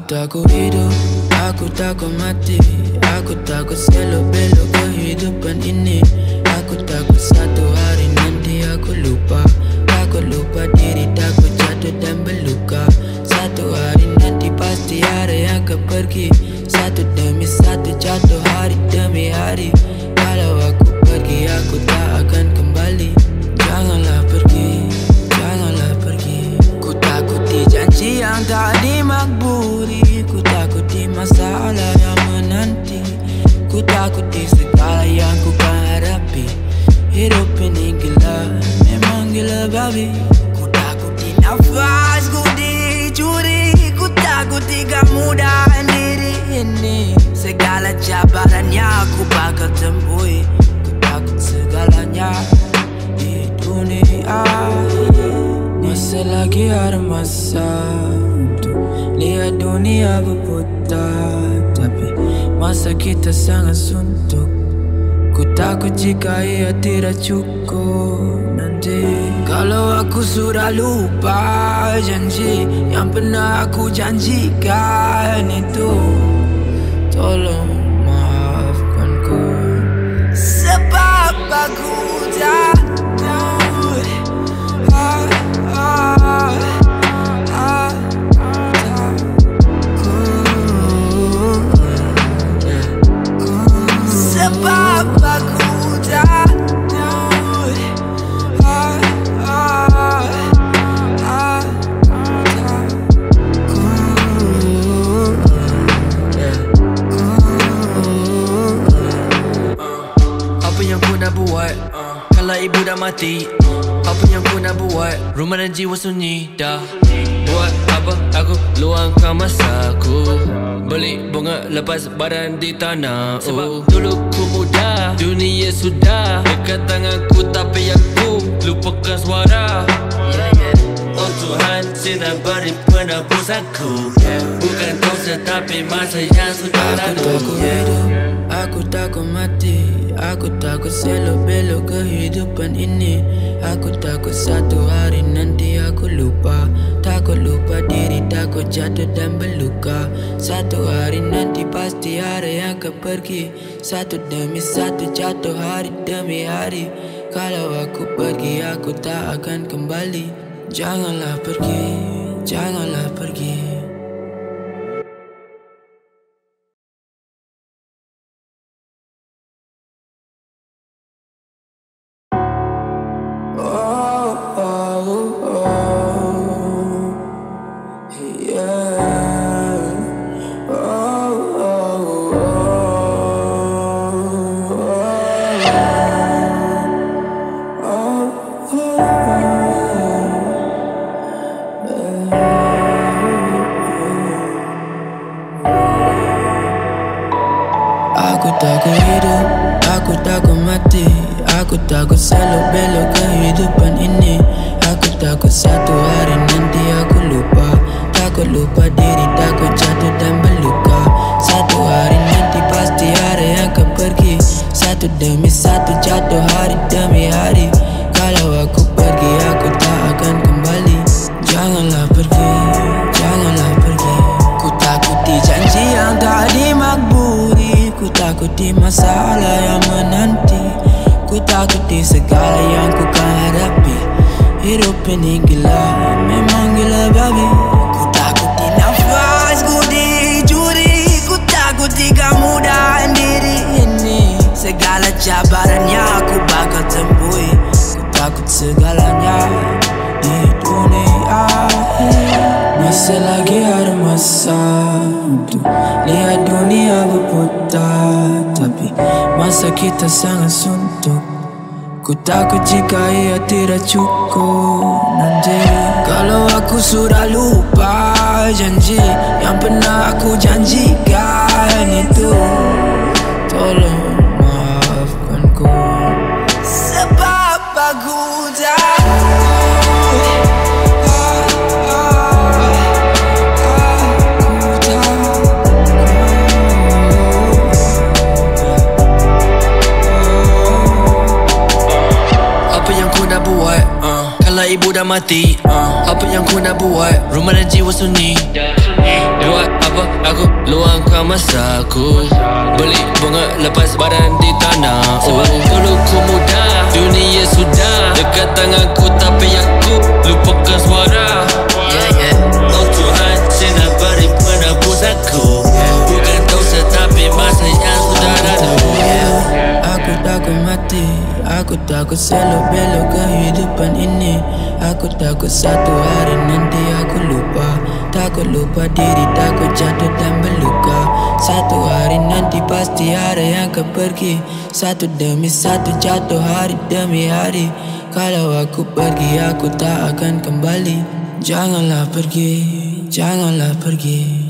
takut hidup, aku takut mati Aku takut selo belok kehidupan ini Aku takut satu hari Ku takuti segala yang ku kan hadapi. Hidup ini gila, memang gila babi. Ku takuti nafas ku dicuri Ku takuti kemudahan diri ini. Segala cabarannya aku bakal temui. Ku takut segalanya di dunia. Masih lagi ada masa Untuk lihat dunia berputar. Tapi masa kita sangat suntuk. Ku takut jika ia tidak cukup. Nanti Kalau aku sudah lupa janji Yang pernah aku janjikan itu Tolong maafkanku. Sebab aku tak Kalau ibu dah mati Apa yang ku nak buat? Rumah dan jiwa sunyi dah. Buat apa? Aku luangkan masaku. Beli bunga lepas badan di tanah. Sebab dulu ku muda Dunia sudah. Dekat tanganku tapi aku Lupakan suara Oh Tuhan sinar beri penebusanku Bukan kau tetapi masa yang sudah Aku lalu. takut hidup, aku takut mati. Aku takut selo belok kehidupan ini. Aku takut satu hari nanti aku lupa. Takut lupa diri, takut jatuh dan berluka. Satu hari nanti pasti ada yang akan pergi. Satu demi satu jatuh hari demi hari. Kalau aku pergi, aku tak akan kembali Janganlah pergi, janganlah pergi Aku takut hidup, aku takut mati. Aku takut selalu belok kehidupan ini. Aku takut satu hari nanti aku lupa. Takut lupa diri, takut jatuh dan berluka. Satu hari nanti pasti ada yang akan pergi. Satu demi satu jatuh hari takuti masalah yang menanti. Ku takuti segala yang ku kan hadapi. Hidup ini gila, memang gila babi. Ku takuti nafas ku dicuri. Ku takuti kemudahan diri ini. Segala cabarannya aku bakal temui. Ku takut segalanya di dunia Masih lagi masa kita sangat suntuk. Ku takut jika ia tidak cukup. Nanti Kalau aku sudah lupa janji Yang pernah aku janjikan itu mati uh, Apa yang ku nak buat? Rumah dan jiwa sunyi. Buat apa? Aku luangkan masa aku. Beli bunga lepas badan di tanah. Sebab oh. dulu ku muda Dunia sudah. Dekat tanganku tapi aku Lupakan suara. Yeah yeah. Oh Tuhan Jangan beri penebus aku. Bukan dosa tapi masa yang sudah lalu yeah. Aku takut mati. Aku takut selalu belok ini Aku takut satu hari nanti aku lupa. Takut lupa diri, takut jatuh dan berluka. Satu hari nanti pasti ada yang akan pergi. Satu demi satu jatuh hari demi hari. Kalau aku pergi aku tak akan kembali. Janganlah pergi, janganlah pergi